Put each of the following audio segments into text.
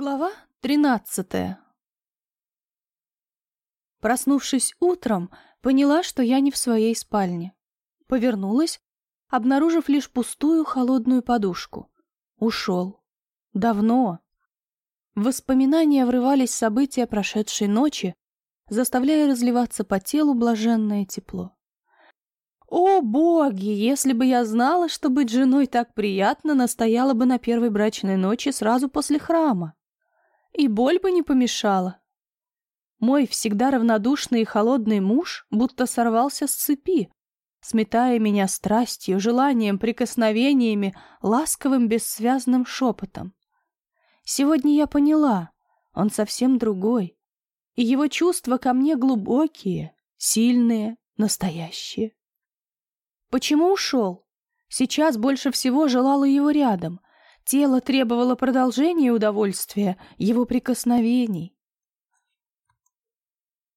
Глава тринадцатая Проснувшись утром, поняла, что я не в своей спальне. Повернулась, обнаружив лишь пустую холодную подушку. Ушел. Давно. В воспоминания врывались события прошедшей ночи, заставляя разливаться по телу блаженное тепло. О, боги, если бы я знала, что быть женой так приятно, настояла бы на первой брачной ночи сразу после храма. И боль бы не помешала. Мой всегда равнодушный и холодный муж будто сорвался с цепи, сметая меня страстью, желанием, прикосновениями, ласковым бессвязным шепотом. Сегодня я поняла, он совсем другой, и его чувства ко мне глубокие, сильные, настоящие. Почему ушел? Сейчас больше всего желала его рядом. Тело требовало продолжения удовольствия, его прикосновений.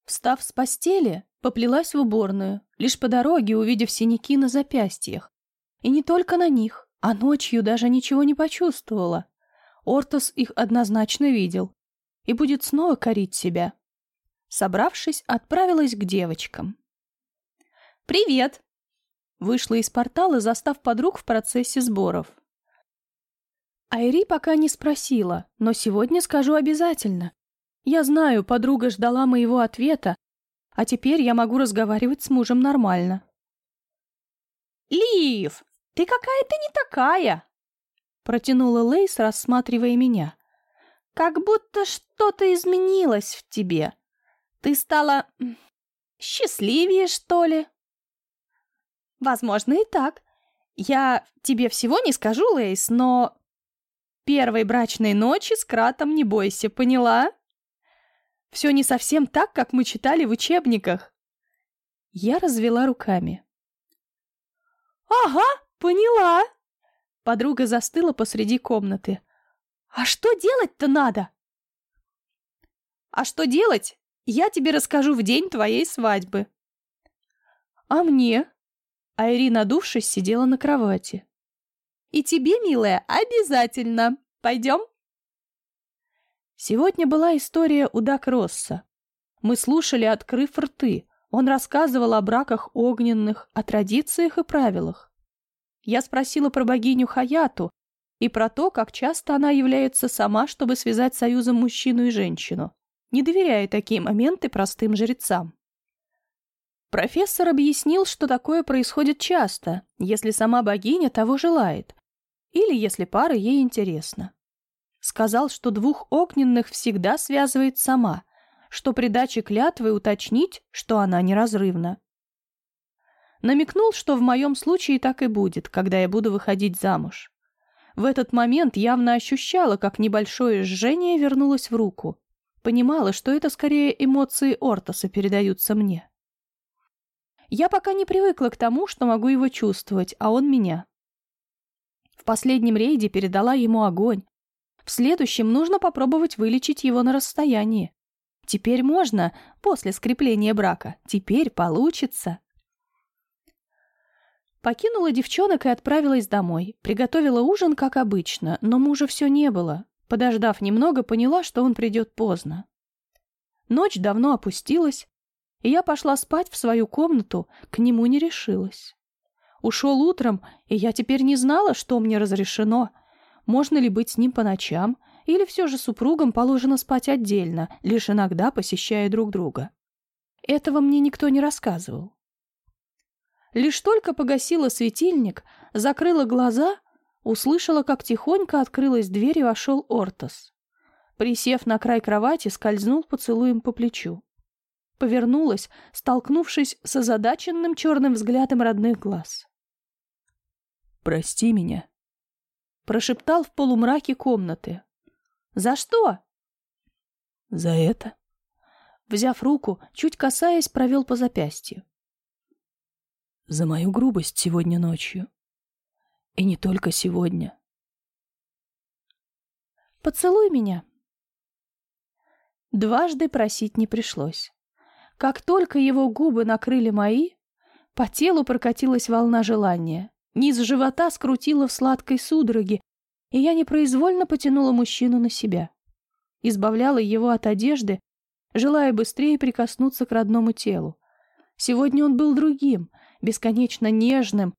Встав с постели, поплелась в уборную, лишь по дороге увидев синяки на запястьях. И не только на них, а ночью даже ничего не почувствовала. Ортос их однозначно видел и будет снова корить себя. Собравшись, отправилась к девочкам. «Привет!» Вышла из портала, застав подруг в процессе сборов. Айри пока не спросила, но сегодня скажу обязательно. Я знаю, подруга ждала моего ответа, а теперь я могу разговаривать с мужем нормально. «Лив, ты какая-то не такая!» Протянула Лейс, рассматривая меня. «Как будто что-то изменилось в тебе. Ты стала... счастливее, что ли?» «Возможно, и так. Я тебе всего не скажу, Лейс, но... Первой брачной ночи с Кратом не бойся, поняла?» Все не совсем так, как мы читали в учебниках. Я развела руками. «Ага, поняла!» Подруга застыла посреди комнаты. «А что делать-то надо?» «А что делать, я тебе расскажу в день твоей свадьбы». «А мне?» Айри, надувшись, сидела на кровати. «И тебе, милая, обязательно. Пойдем?» Сегодня была история у Дак Росса. Мы слушали, открыв рты. Он рассказывал о браках огненных, о традициях и правилах. Я спросила про богиню Хаяту и про то, как часто она является сама, чтобы связать союзом мужчину и женщину, не доверяя такие моменты простым жрецам. Профессор объяснил, что такое происходит часто, если сама богиня того желает, или если пара ей интересна. Сказал, что двух огненных всегда связывает сама, что при даче клятвы уточнить, что она неразрывна. Намекнул, что в моем случае так и будет, когда я буду выходить замуж. В этот момент явно ощущала, как небольшое жжение вернулось в руку. Понимала, что это скорее эмоции Ортоса передаются мне. Я пока не привыкла к тому, что могу его чувствовать, а он меня. В последнем рейде передала ему огонь, в следующем нужно попробовать вылечить его на расстоянии. Теперь можно, после скрепления брака. Теперь получится. Покинула девчонок и отправилась домой. Приготовила ужин, как обычно, но мужа все не было. Подождав немного, поняла, что он придет поздно. Ночь давно опустилась, и я пошла спать в свою комнату, к нему не решилась. Ушел утром, и я теперь не знала, что мне разрешено — можно ли быть с ним по ночам, или все же супругам положено спать отдельно, лишь иногда посещая друг друга. Этого мне никто не рассказывал. Лишь только погасила светильник, закрыла глаза, услышала, как тихонько открылась дверь и вошел Ортос. Присев на край кровати, скользнул поцелуем по плечу. Повернулась, столкнувшись с озадаченным черным взглядом родных глаз. «Прости меня», Прошептал в полумраке комнаты. «За что?» «За это». Взяв руку, чуть касаясь, провел по запястью. «За мою грубость сегодня ночью. И не только сегодня». «Поцелуй меня». Дважды просить не пришлось. Как только его губы накрыли мои, по телу прокатилась волна желания. Низ живота скрутило в сладкой судороге, и я непроизвольно потянула мужчину на себя. избавляла его от одежды, желая быстрее прикоснуться к родному телу. Сегодня он был другим, бесконечно нежным,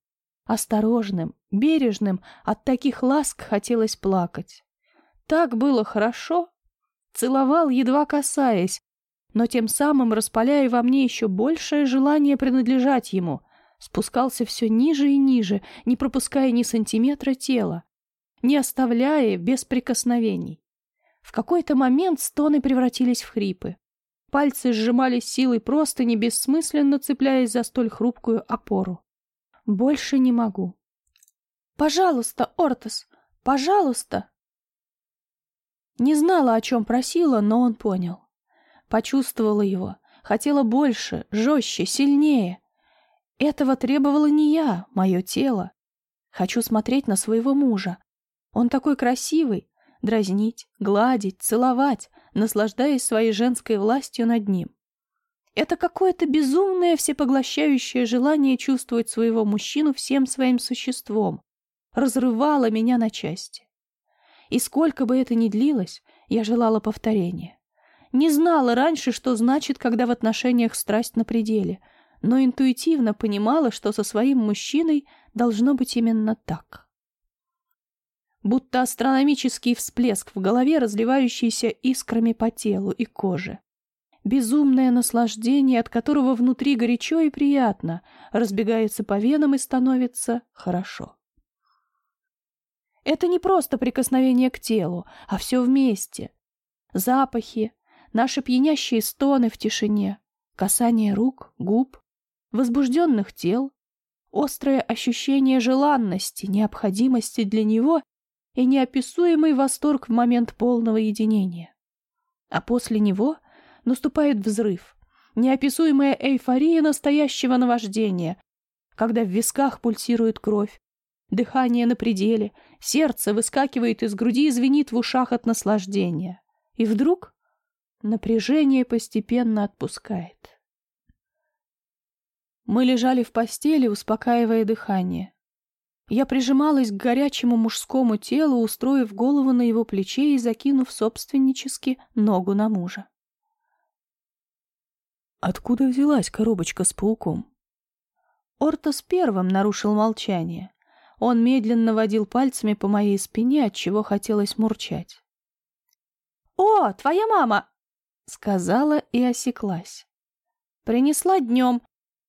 осторожным, бережным, от таких ласк хотелось плакать. Так было хорошо. Целовал, едва касаясь, но тем самым распаляя во мне еще большее желание принадлежать ему, спускался все ниже и ниже, не пропуская ни сантиметра тела, не оставляя без прикосновений. В какой-то момент стоны превратились в хрипы. Пальцы сжимались силой просто не бессмысленно цепляясь за столь хрупкую опору. Больше не могу. «Пожалуйста, Ортос, пожалуйста!» Не знала, о чем просила, но он понял. Почувствовала его, хотела больше, жестче, сильнее. Этого требовала не я, мое тело. Хочу смотреть на своего мужа. Он такой красивый, дразнить, гладить, целовать, наслаждаясь своей женской властью над ним. Это какое-то безумное всепоглощающее желание чувствовать своего мужчину всем своим существом. Разрывало меня на части. И сколько бы это ни длилось, я желала повторения. Не знала раньше, что значит, когда в отношениях страсть на пределе, но интуитивно понимала, что со своим мужчиной должно быть именно так будто астрономический всплеск в голове, разливающийся искрами по телу и коже. Безумное наслаждение, от которого внутри горячо и приятно, разбегается по венам и становится хорошо. Это не просто прикосновение к телу, а все вместе. Запахи, наши пьянящие стоны в тишине, касание рук, губ, возбужденных тел, острое ощущение желанности, необходимости для него и неописуемый восторг в момент полного единения. А после него наступает взрыв, неописуемая эйфория настоящего наваждения, когда в висках пульсирует кровь, дыхание на пределе, сердце выскакивает из груди и звенит в ушах от наслаждения. И вдруг напряжение постепенно отпускает. Мы лежали в постели, успокаивая дыхание. Я прижималась к горячему мужскому телу, устроив голову на его плече и закинув собственнически ногу на мужа. Откуда взялась коробочка с пауком? Ортос первым нарушил молчание. Он медленно водил пальцами по моей спине, от чего хотелось мурчать. «О, твоя мама!» — сказала и осеклась. Принесла днем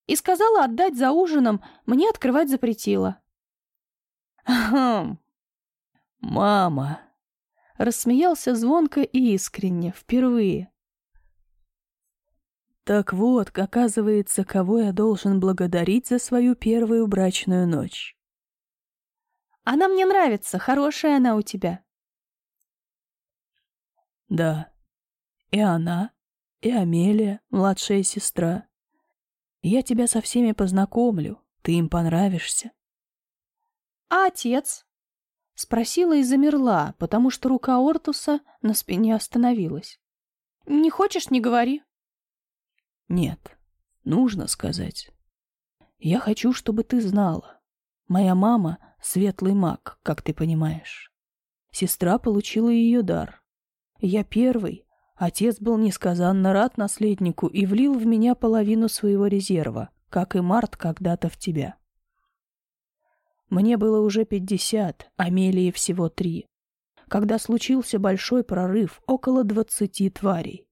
и сказала отдать за ужином, мне открывать запретила. «Хм, мама!» Рассмеялся звонко и искренне, впервые. «Так вот, оказывается, кого я должен благодарить за свою первую брачную ночь». «Она мне нравится, хорошая она у тебя». «Да, и она, и Амелия, младшая сестра. Я тебя со всеми познакомлю, ты им понравишься». «А отец?» Спросила и замерла, потому что рука Ортуса на спине остановилась. «Не хочешь, не говори». «Нет, нужно сказать. Я хочу, чтобы ты знала. Моя мама — светлый маг, как ты понимаешь. Сестра получила ее дар. Я первый. Отец был несказанно рад наследнику и влил в меня половину своего резерва, как и Март когда-то в тебя. Мне было уже пятьдесят, Амелии всего три. Когда случился большой прорыв, около двадцати тварей.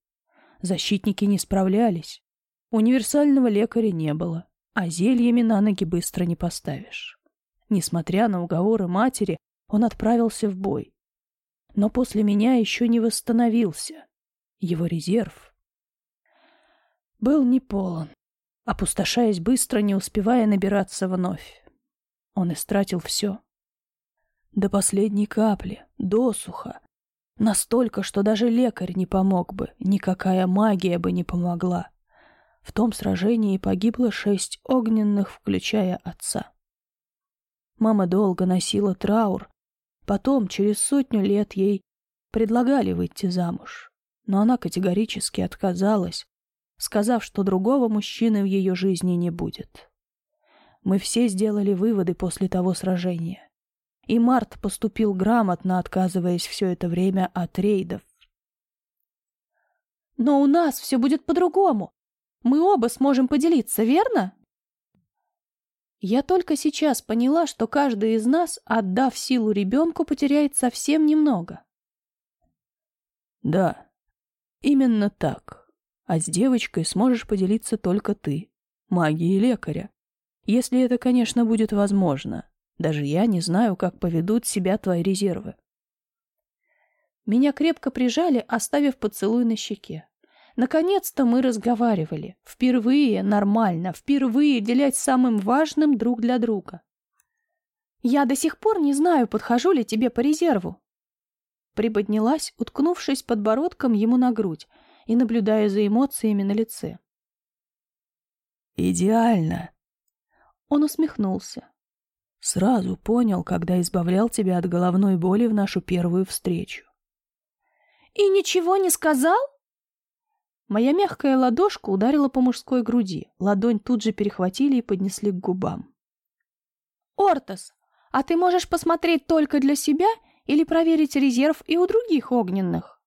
Защитники не справлялись. Универсального лекаря не было, а зельями на ноги быстро не поставишь. Несмотря на уговоры матери, он отправился в бой. Но после меня еще не восстановился. Его резерв был не полон, опустошаясь быстро, не успевая набираться вновь. Он истратил все. До последней капли, досуха. Настолько, что даже лекарь не помог бы, никакая магия бы не помогла. В том сражении погибло шесть огненных, включая отца. Мама долго носила траур. Потом, через сотню лет, ей предлагали выйти замуж. Но она категорически отказалась, сказав, что другого мужчины в ее жизни не будет. Мы все сделали выводы после того сражения. И Март поступил грамотно, отказываясь все это время от рейдов. Но у нас все будет по-другому. Мы оба сможем поделиться, верно? Я только сейчас поняла, что каждый из нас, отдав силу ребенку, потеряет совсем немного. Да, именно так. А с девочкой сможешь поделиться только ты, магией лекаря. Если это, конечно, будет возможно. Даже я не знаю, как поведут себя твои резервы. Меня крепко прижали, оставив поцелуй на щеке. Наконец-то мы разговаривали. Впервые нормально, впервые делять самым важным друг для друга. Я до сих пор не знаю, подхожу ли тебе по резерву. Приподнялась, уткнувшись подбородком ему на грудь и наблюдая за эмоциями на лице. «Идеально!» Он усмехнулся. «Сразу понял, когда избавлял тебя от головной боли в нашу первую встречу». «И ничего не сказал?» Моя мягкая ладошка ударила по мужской груди. Ладонь тут же перехватили и поднесли к губам. «Ортос, а ты можешь посмотреть только для себя или проверить резерв и у других огненных?»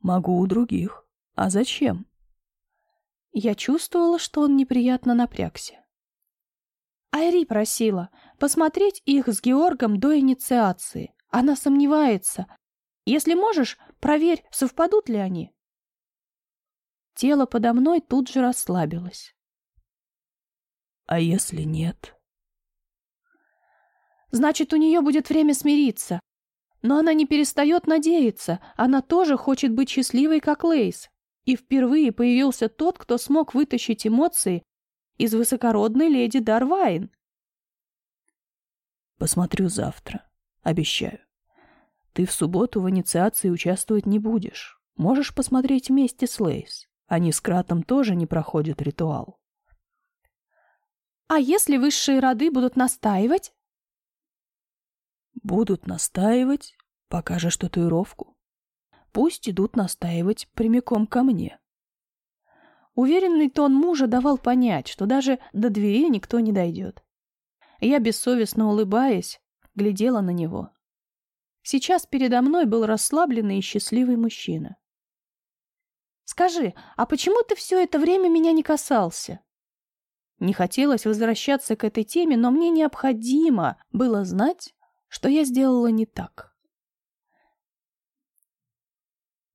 «Могу у других. А зачем?» Я чувствовала, что он неприятно напрягся. Айри просила посмотреть их с Георгом до инициации. Она сомневается. Если можешь, проверь, совпадут ли они. Тело подо мной тут же расслабилось. А если нет? Значит, у нее будет время смириться. Но она не перестает надеяться. Она тоже хочет быть счастливой, как Лейс. И впервые появился тот, кто смог вытащить эмоции из высокородной леди Дарвайн. Посмотрю завтра. Обещаю. Ты в субботу в инициации участвовать не будешь. Можешь посмотреть вместе с Лейс. Они с Кратом тоже не проходят ритуал. А если высшие роды будут настаивать? Будут настаивать, покажешь татуировку. Пусть идут настаивать прямиком ко мне. Уверенный тон мужа давал понять, что даже до двери никто не дойдет. Я, бессовестно улыбаясь, глядела на него. Сейчас передо мной был расслабленный и счастливый мужчина. Скажи, а почему ты все это время меня не касался? Не хотелось возвращаться к этой теме, но мне необходимо было знать, что я сделала не так.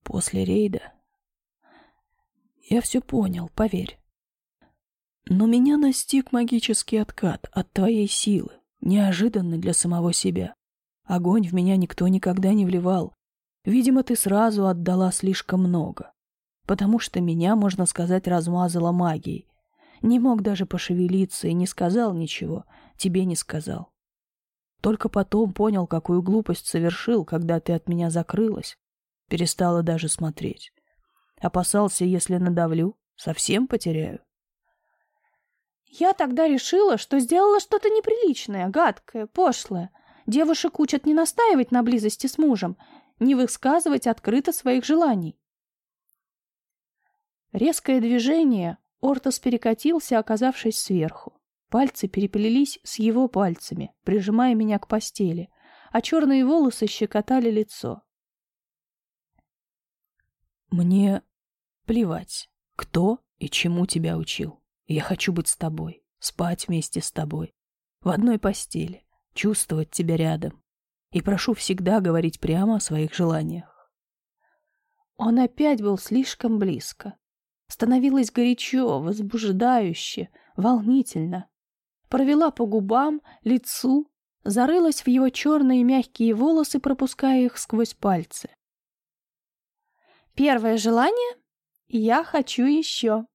После рейда я все понял, поверь. Но меня настиг магический откат от твоей силы, неожиданно для самого себя. Огонь в меня никто никогда не вливал. Видимо, ты сразу отдала слишком много потому что меня, можно сказать, размазала магией. Не мог даже пошевелиться и не сказал ничего, тебе не сказал. Только потом понял, какую глупость совершил, когда ты от меня закрылась. Перестала даже смотреть. Опасался, если надавлю, совсем потеряю. Я тогда решила, что сделала что-то неприличное, гадкое, пошлое. Девушек учат не настаивать на близости с мужем, не высказывать открыто своих желаний. Резкое движение, Ортос перекатился, оказавшись сверху. Пальцы переплелись с его пальцами, прижимая меня к постели, а черные волосы щекотали лицо. «Мне плевать, кто и чему тебя учил. Я хочу быть с тобой, спать вместе с тобой, в одной постели, чувствовать тебя рядом. И прошу всегда говорить прямо о своих желаниях». Он опять был слишком близко. Становилось горячо, возбуждающе, волнительно. Провела по губам, лицу, зарылась в его черные мягкие волосы, пропуская их сквозь пальцы. Первое желание — я хочу еще.